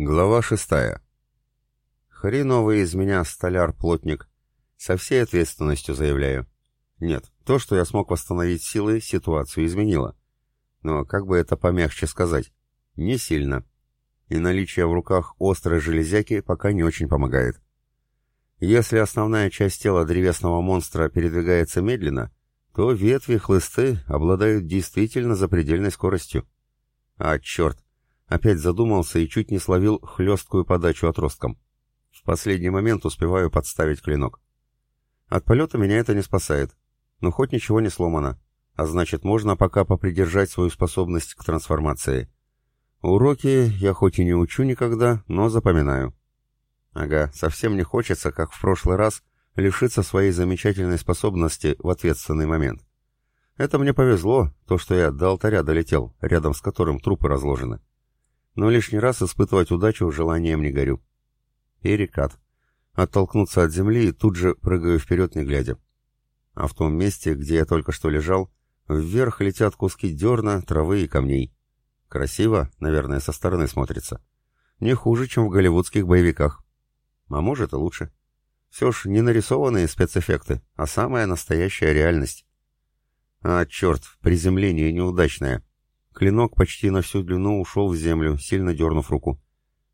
Глава шестая. Хреновый из меня столяр-плотник. Со всей ответственностью заявляю. Нет, то, что я смог восстановить силы, ситуацию изменило. Но как бы это помягче сказать? Не сильно. И наличие в руках острой железяки пока не очень помогает. Если основная часть тела древесного монстра передвигается медленно, то ветви-хлысты обладают действительно запредельной скоростью. А, черт, Опять задумался и чуть не словил хлесткую подачу отростком. В последний момент успеваю подставить клинок. От полета меня это не спасает, но хоть ничего не сломано, а значит можно пока попридержать свою способность к трансформации. Уроки я хоть и не учу никогда, но запоминаю. Ага, совсем не хочется, как в прошлый раз, лишиться своей замечательной способности в ответственный момент. Это мне повезло, то, что я до алтаря долетел, рядом с которым трупы разложены но лишний раз испытывать удачу желанием не горю. Перекат. Оттолкнуться от земли и тут же прыгаю вперед, не глядя. А в том месте, где я только что лежал, вверх летят куски дерна, травы и камней. Красиво, наверное, со стороны смотрится. Не хуже, чем в голливудских боевиках. А может и лучше. Все ж не нарисованные спецэффекты, а самая настоящая реальность. А, черт, приземление неудачное. Клинок почти на всю длину ушел в землю, сильно дернув руку.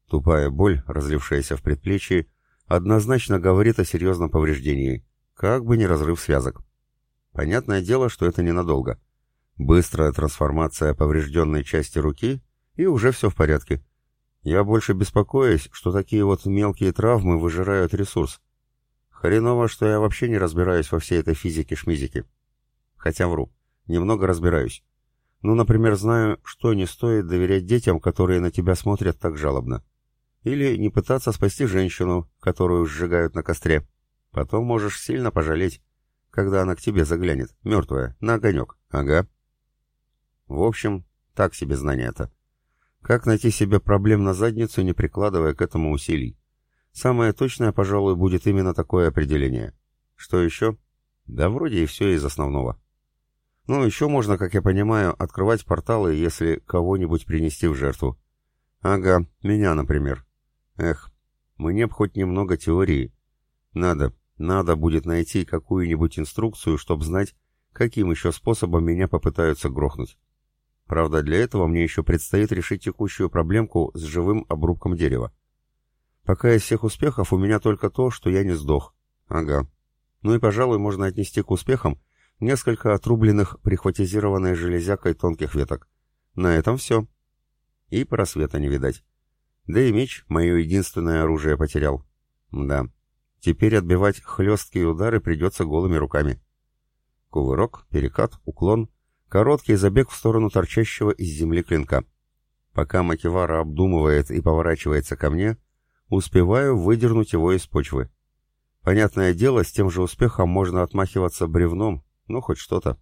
Тупая боль, разлившаяся в предплечье, однозначно говорит о серьезном повреждении, как бы ни разрыв связок. Понятное дело, что это ненадолго. Быстрая трансформация поврежденной части руки, и уже все в порядке. Я больше беспокоюсь, что такие вот мелкие травмы выжирают ресурс. Хреново, что я вообще не разбираюсь во всей этой физике-шмизике. Хотя вру, немного разбираюсь. Ну, например, знаю, что не стоит доверять детям, которые на тебя смотрят так жалобно. Или не пытаться спасти женщину, которую сжигают на костре. Потом можешь сильно пожалеть, когда она к тебе заглянет, мертвая, на огонек. Ага. В общем, так себе знание это. Как найти себе проблем на задницу, не прикладывая к этому усилий? Самое точное, пожалуй, будет именно такое определение. Что еще? Да вроде и все из основного. Ну, еще можно, как я понимаю, открывать порталы, если кого-нибудь принести в жертву. Ага, меня, например. Эх, мне б хоть немного теории. Надо, надо будет найти какую-нибудь инструкцию, чтобы знать, каким еще способом меня попытаются грохнуть. Правда, для этого мне еще предстоит решить текущую проблемку с живым обрубком дерева. Пока из всех успехов у меня только то, что я не сдох. Ага. Ну и, пожалуй, можно отнести к успехам несколько отрубленных прихватизированной железякой тонких веток. На этом все. И просвета не видать. Да и меч, мое единственное оружие, потерял. Да, теперь отбивать хлесткие удары придется голыми руками. Кувырок, перекат, уклон, короткий забег в сторону торчащего из земли клинка. Пока Макивара обдумывает и поворачивается ко мне, успеваю выдернуть его из почвы. Понятное дело, с тем же успехом можно отмахиваться бревном, ну, хоть что-то.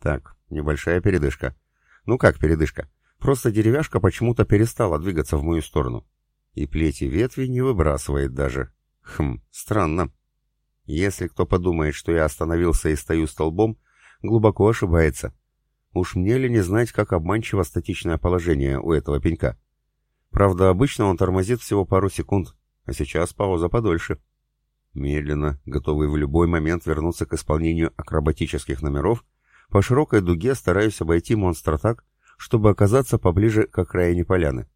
Так, небольшая передышка. Ну как передышка? Просто деревяшка почему-то перестала двигаться в мою сторону. И плети ветви не выбрасывает даже. Хм, странно. Если кто подумает, что я остановился и стою столбом, глубоко ошибается. Уж мне ли не знать, как обманчиво статичное положение у этого пенька. Правда, обычно он тормозит всего пару секунд, а сейчас пауза подольше. Медленно, готовый в любой момент вернуться к исполнению акробатических номеров, по широкой дуге стараюсь обойти монстра так, чтобы оказаться поближе к окраине поляны.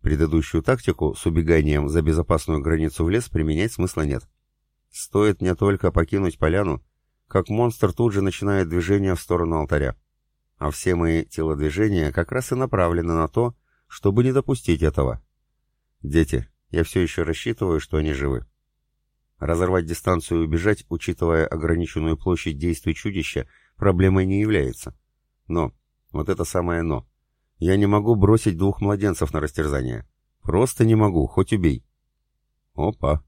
Предыдущую тактику с убеганием за безопасную границу в лес применять смысла нет. Стоит мне только покинуть поляну, как монстр тут же начинает движение в сторону алтаря. А все мои телодвижения как раз и направлены на то, чтобы не допустить этого. Дети, я все еще рассчитываю, что они живы. Разорвать дистанцию и убежать, учитывая ограниченную площадь действий чудища, проблемой не является. Но, вот это самое «но». Я не могу бросить двух младенцев на растерзание. Просто не могу, хоть убей. Опа.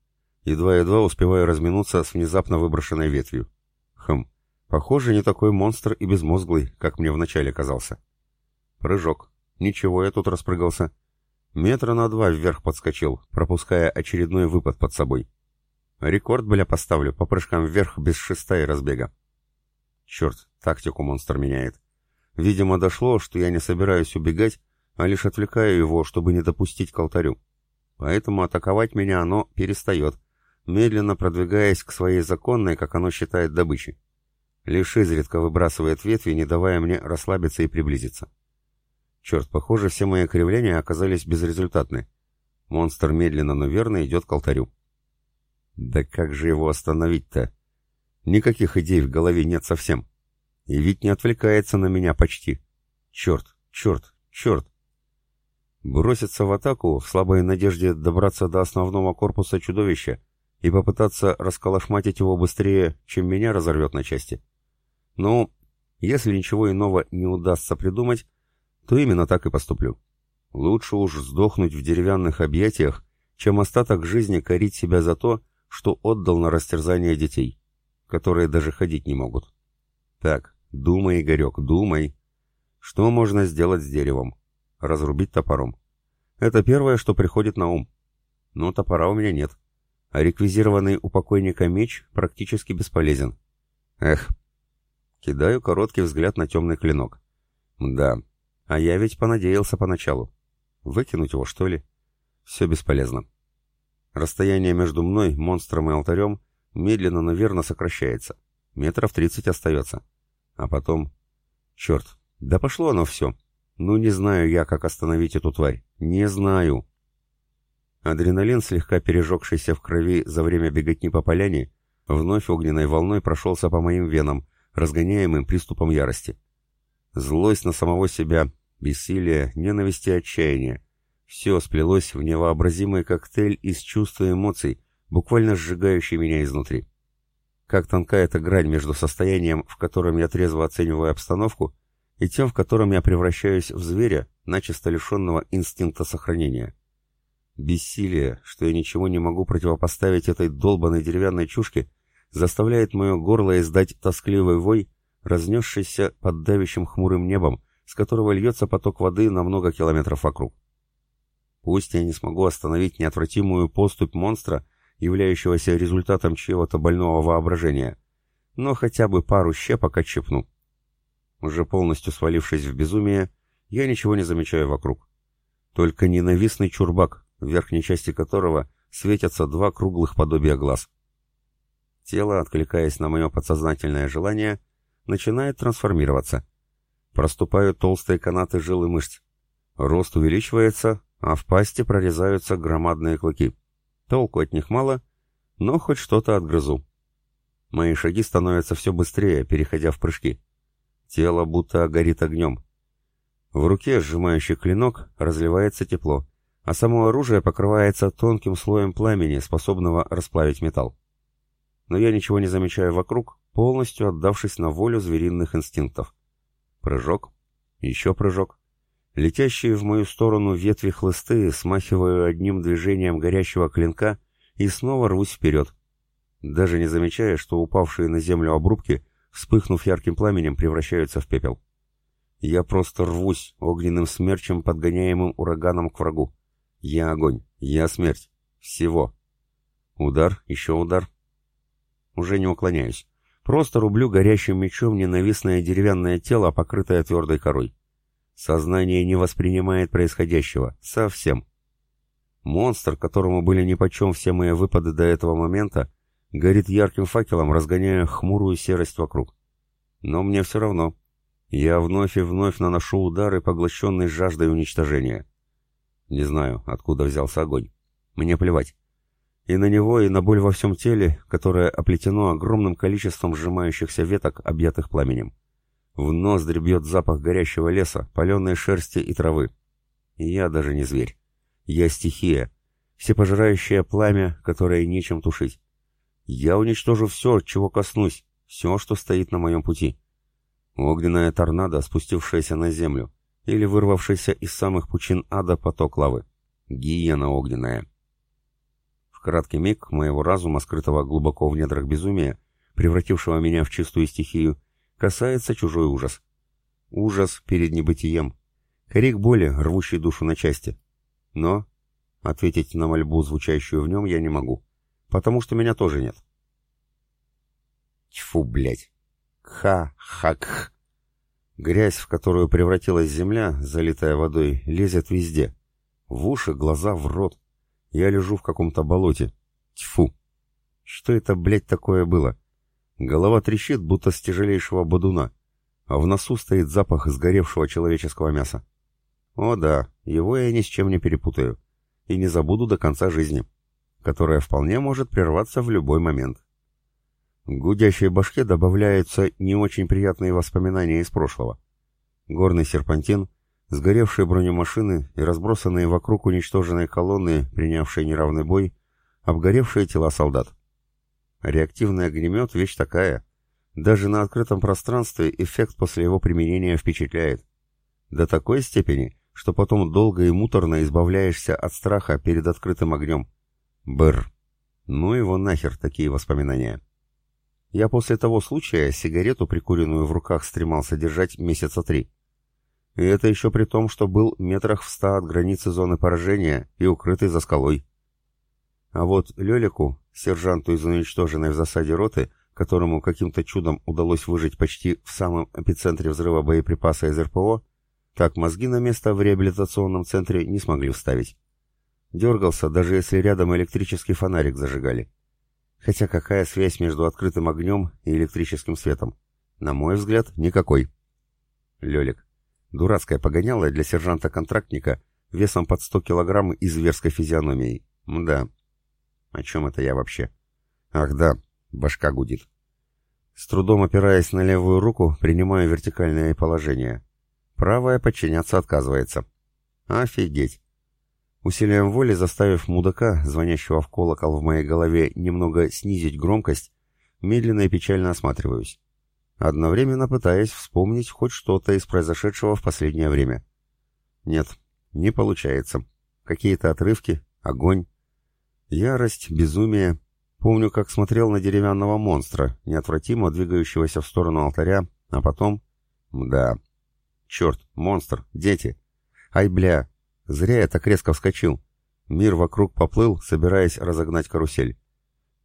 Едва-едва успеваю разминуться с внезапно выброшенной ветвью. Хм, похоже, не такой монстр и безмозглый, как мне вначале казался. Прыжок. Ничего, я тут распрыгался. Метра на два вверх подскочил, пропуская очередной выпад под собой. Рекорд, бля, поставлю по прыжкам вверх без шеста и разбега. Черт, тактику монстр меняет. Видимо, дошло, что я не собираюсь убегать, а лишь отвлекаю его, чтобы не допустить к алтарю. Поэтому атаковать меня оно перестает, медленно продвигаясь к своей законной, как оно считает, добыче. Лишь изредка выбрасывает ветви, не давая мне расслабиться и приблизиться. Черт, похоже, все мои кривления оказались безрезультатны. Монстр медленно, но верно идет к алтарю. Да как же его остановить-то? Никаких идей в голове нет совсем. И ведь не отвлекается на меня почти. Черт, черт, черт. Броситься в атаку в слабой надежде добраться до основного корпуса чудовища и попытаться расколошматить его быстрее, чем меня разорвет на части. Ну, если ничего иного не удастся придумать, то именно так и поступлю. Лучше уж сдохнуть в деревянных объятиях, чем остаток жизни корить себя за то, что отдал на растерзание детей, которые даже ходить не могут. Так, думай, Игорек, думай. Что можно сделать с деревом? Разрубить топором. Это первое, что приходит на ум. Но топора у меня нет. А реквизированный у покойника меч практически бесполезен. Эх. Кидаю короткий взгляд на темный клинок. Да, а я ведь понадеялся поначалу. Выкинуть его, что ли? Все бесполезно. Расстояние между мной, монстром и алтарем медленно, но верно сокращается. Метров тридцать остается. А потом... Черт, да пошло оно все. Ну не знаю я, как остановить эту тварь. Не знаю. Адреналин, слегка пережегшийся в крови за время беготни по поляне, вновь огненной волной прошелся по моим венам, разгоняемым приступом ярости. Злость на самого себя, бессилие, ненависть и отчаяние. Все сплелось в невообразимый коктейль из чувств и эмоций, буквально сжигающий меня изнутри. Как тонка эта грань между состоянием, в котором я трезво оцениваю обстановку, и тем, в котором я превращаюсь в зверя, начисто лишенного инстинкта сохранения. Бессилие, что я ничего не могу противопоставить этой долбанной деревянной чушке, заставляет мое горло издать тоскливый вой, разнесшийся под давящим хмурым небом, с которого льется поток воды на много километров вокруг. Пусть я не смогу остановить неотвратимую поступь монстра, являющегося результатом чьего-то больного воображения, но хотя бы пару щепок отщепну. Уже полностью свалившись в безумие, я ничего не замечаю вокруг. Только ненавистный чурбак, в верхней части которого светятся два круглых подобия глаз. Тело, откликаясь на мое подсознательное желание, начинает трансформироваться. Проступают толстые канаты жил и мышц. Рост увеличивается, а в пасти прорезаются громадные клыки. Толку от них мало, но хоть что-то отгрызу. Мои шаги становятся все быстрее, переходя в прыжки. Тело будто горит огнем. В руке, сжимающий клинок, разливается тепло, а само оружие покрывается тонким слоем пламени, способного расплавить металл. Но я ничего не замечаю вокруг, полностью отдавшись на волю звериных инстинктов. Прыжок, еще прыжок. Летящие в мою сторону ветви хлысты смахиваю одним движением горящего клинка и снова рвусь вперед, даже не замечая, что упавшие на землю обрубки вспыхнув ярким пламенем, превращаются в пепел. Я просто рвусь огненным смерчем, подгоняемым ураганом к врагу. Я огонь, я смерть. Всего. Удар, еще удар. Уже не уклоняюсь. Просто рублю горящим мечом ненавистное деревянное тело, покрытое твердой корой. Сознание не воспринимает происходящего. Совсем. Монстр, которому были нипочем все мои выпады до этого момента, горит ярким факелом, разгоняя хмурую серость вокруг. Но мне все равно. Я вновь и вновь наношу удары, поглощенный жаждой уничтожения. Не знаю, откуда взялся огонь. Мне плевать. И на него, и на боль во всем теле, которое оплетено огромным количеством сжимающихся веток, объятых пламенем. В ноздри бьет запах горящего леса, паленой шерсти и травы. Я даже не зверь. Я стихия, всепожирающее пламя, которое нечем тушить. Я уничтожу все, чего коснусь, все, что стоит на моем пути. Огненная торнадо, спустившаяся на землю, или вырвавшийся из самых пучин ада поток лавы. Гиена огненная. В краткий миг моего разума, скрытого глубоко в недрах безумия, превратившего меня в чистую стихию, касается чужой ужас. Ужас перед небытием. Крик боли, рвущий душу на части. Но ответить на мольбу, звучащую в нем, я не могу потому что меня тоже нет. Тьфу, блядь. Ха-ха-кх. Грязь, в которую превратилась земля, залитая водой, лезет везде. В уши, глаза, в рот. Я лежу в каком-то болоте. Тьфу! Что это, блядь, такое было? Голова трещит, будто с тяжелейшего бодуна, а в носу стоит запах сгоревшего человеческого мяса. О да, его я ни с чем не перепутаю и не забуду до конца жизни, которая вполне может прерваться в любой момент. К гудящей башке добавляются не очень приятные воспоминания из прошлого. Горный серпантин, сгоревшие бронемашины и разбросанные вокруг уничтоженные колонны, принявшие неравный бой, обгоревшие тела солдат. Реактивный огнемет — вещь такая. Даже на открытом пространстве эффект после его применения впечатляет. До такой степени, что потом долго и муторно избавляешься от страха перед открытым огнем. Бр. Ну его нахер такие воспоминания. Я после того случая сигарету, прикуренную в руках, стремался держать месяца три. И это еще при том, что был метрах в ста от границы зоны поражения и укрытый за скалой. А вот Лелику, сержанту из уничтоженной в засаде роты, которому каким-то чудом удалось выжить почти в самом эпицентре взрыва боеприпаса из РПО, так мозги на место в реабилитационном центре не смогли вставить. Дергался, даже если рядом электрический фонарик зажигали. Хотя какая связь между открытым огнем и электрическим светом? На мой взгляд, никакой. Лелик. Дурацкая погонялая для сержанта-контрактника весом под 100 килограмм и зверской физиономией. Мда. О чем это я вообще? Ах да, башка гудит. С трудом опираясь на левую руку, принимаю вертикальное положение. Правая подчиняться отказывается. Офигеть. Усилием воли заставив мудака, звонящего в колокол в моей голове, немного снизить громкость, медленно и печально осматриваюсь. Одновременно пытаясь вспомнить хоть что-то из произошедшего в последнее время. Нет, не получается. Какие-то отрывки, огонь, ярость, безумие. Помню, как смотрел на деревянного монстра, неотвратимо двигающегося в сторону алтаря, а потом... Да, Черт, монстр, дети. Ай, бля, зря я так резко вскочил. Мир вокруг поплыл, собираясь разогнать карусель.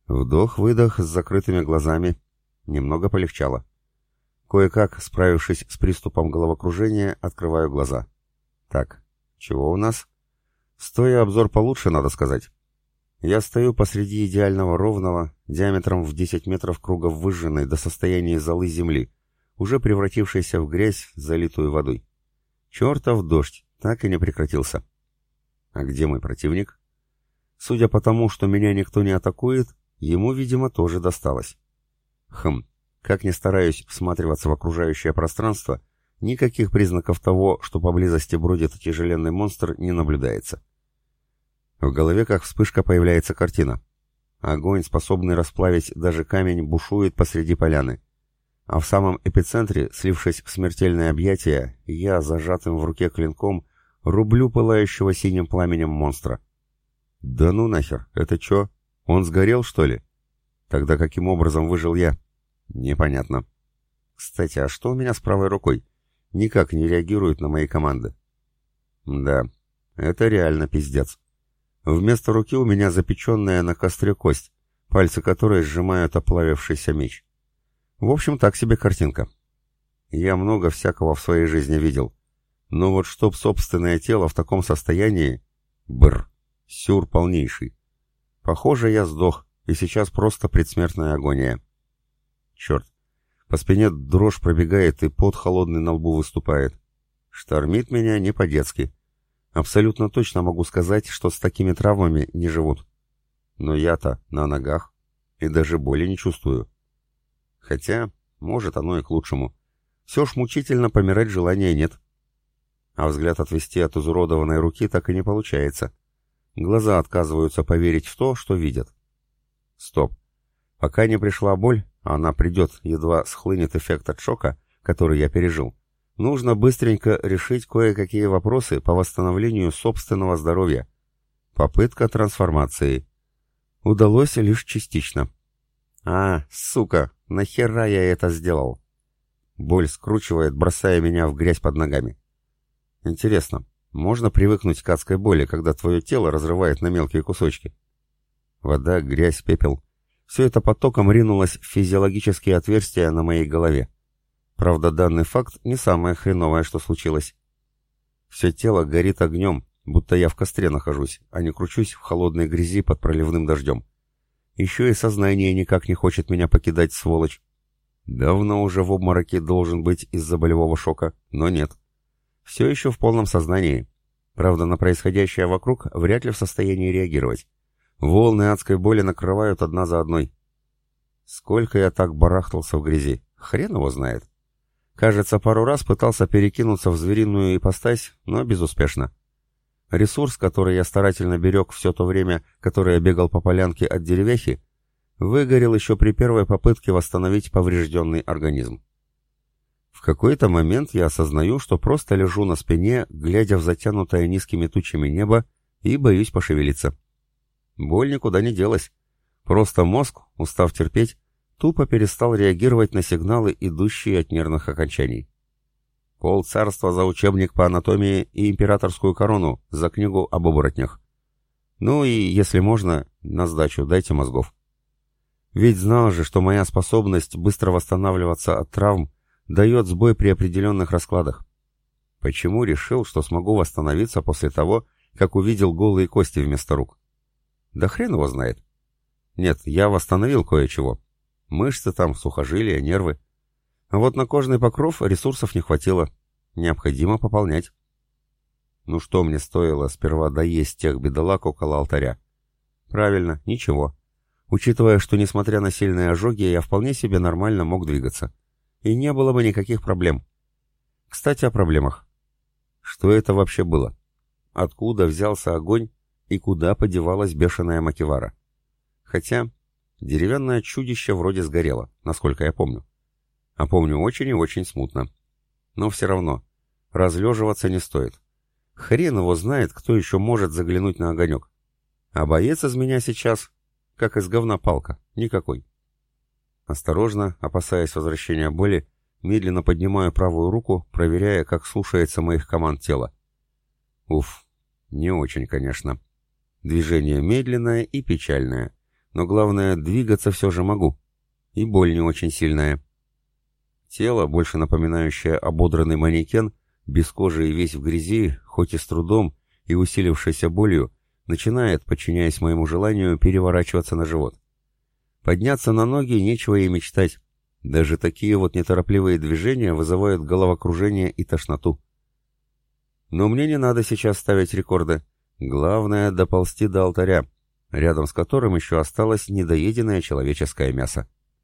Вдох-выдох с закрытыми глазами. Немного полегчало. Кое-как, справившись с приступом головокружения, открываю глаза. Так, чего у нас? Стоя обзор получше, надо сказать. Я стою посреди идеального ровного, диаметром в 10 метров круга выжженной до состояния золы земли, уже превратившийся в грязь, залитую водой. Чертов дождь так и не прекратился. А где мой противник? Судя по тому, что меня никто не атакует, ему, видимо, тоже досталось. Хм, как ни стараюсь всматриваться в окружающее пространство, никаких признаков того, что поблизости бродит тяжеленный монстр, не наблюдается. В голове как вспышка появляется картина. Огонь, способный расплавить даже камень, бушует посреди поляны а в самом эпицентре, слившись в смертельное объятие, я, зажатым в руке клинком, рублю пылающего синим пламенем монстра. «Да ну нахер, это чё? Он сгорел, что ли?» «Тогда каким образом выжил я?» «Непонятно». «Кстати, а что у меня с правой рукой? Никак не реагирует на мои команды». «Да, это реально пиздец. Вместо руки у меня запеченная на костре кость, пальцы которой сжимают оплавившийся меч. В общем, так себе картинка. Я много всякого в своей жизни видел. Но вот чтоб собственное тело в таком состоянии... Бр. Сюр полнейший. Похоже, я сдох, и сейчас просто предсмертная агония. Черт. По спине дрожь пробегает, и пот холодный на лбу выступает. Штормит меня не по-детски. Абсолютно точно могу сказать, что с такими травмами не живут. Но я-то на ногах, и даже боли не чувствую. Хотя, может, оно и к лучшему. Все ж мучительно помирать желания нет. А взгляд отвести от изуродованной руки так и не получается. Глаза отказываются поверить в то, что видят. Стоп. Пока не пришла боль, она придет, едва схлынет эффект от шока, который я пережил, нужно быстренько решить кое-какие вопросы по восстановлению собственного здоровья. Попытка трансформации. Удалось лишь частично. А, сука, Нахера я это сделал? Боль скручивает, бросая меня в грязь под ногами. Интересно, можно привыкнуть к адской боли, когда твое тело разрывает на мелкие кусочки? Вода, грязь, пепел. Все это потоком ринулось в физиологические отверстия на моей голове. Правда, данный факт не самое хреновое, что случилось. Все тело горит огнем, будто я в костре нахожусь, а не кручусь в холодной грязи под проливным дождем. Еще и сознание никак не хочет меня покидать, сволочь. Давно уже в обмороке должен быть из-за болевого шока, но нет. Все еще в полном сознании. Правда, на происходящее вокруг вряд ли в состоянии реагировать. Волны адской боли накрывают одна за одной. Сколько я так барахтался в грязи, хрен его знает. Кажется, пару раз пытался перекинуться в звериную ипостась, но безуспешно. Ресурс, который я старательно берег все то время, которое бегал по полянке от деревяхи, выгорел еще при первой попытке восстановить поврежденный организм. В какой-то момент я осознаю, что просто лежу на спине, глядя в затянутое низкими тучами небо, и боюсь пошевелиться. Боль никуда не делась. Просто мозг, устав терпеть, тупо перестал реагировать на сигналы, идущие от нервных окончаний. Пол царства за учебник по анатомии и императорскую корону за книгу об оборотнях. Ну и, если можно, на сдачу дайте мозгов. Ведь знал же, что моя способность быстро восстанавливаться от травм дает сбой при определенных раскладах. Почему решил, что смогу восстановиться после того, как увидел голые кости вместо рук? Да хрен его знает. Нет, я восстановил кое-чего. Мышцы там, сухожилия, нервы. А вот на кожный покров ресурсов не хватило. Необходимо пополнять. Ну что мне стоило сперва доесть тех бедолаг около алтаря? Правильно, ничего. Учитывая, что несмотря на сильные ожоги, я вполне себе нормально мог двигаться. И не было бы никаких проблем. Кстати, о проблемах. Что это вообще было? Откуда взялся огонь и куда подевалась бешеная Макивара? Хотя, Деревянное чудище вроде сгорело, насколько я помню. А помню очень и очень смутно. Но все равно, разлеживаться не стоит. Хрен его знает, кто еще может заглянуть на огонек. А боец из меня сейчас, как из говна палка, никакой. Осторожно, опасаясь возвращения боли, медленно поднимаю правую руку, проверяя, как слушается моих команд тела. Уф, не очень, конечно. Движение медленное и печальное но главное, двигаться все же могу. И боль не очень сильная. Тело, больше напоминающее ободранный манекен, без кожи и весь в грязи, хоть и с трудом, и усилившейся болью, начинает, подчиняясь моему желанию, переворачиваться на живот. Подняться на ноги нечего и мечтать. Даже такие вот неторопливые движения вызывают головокружение и тошноту. Но мне не надо сейчас ставить рекорды. Главное — доползти до алтаря, рядом с которым еще осталось недоеденное человеческое мясо.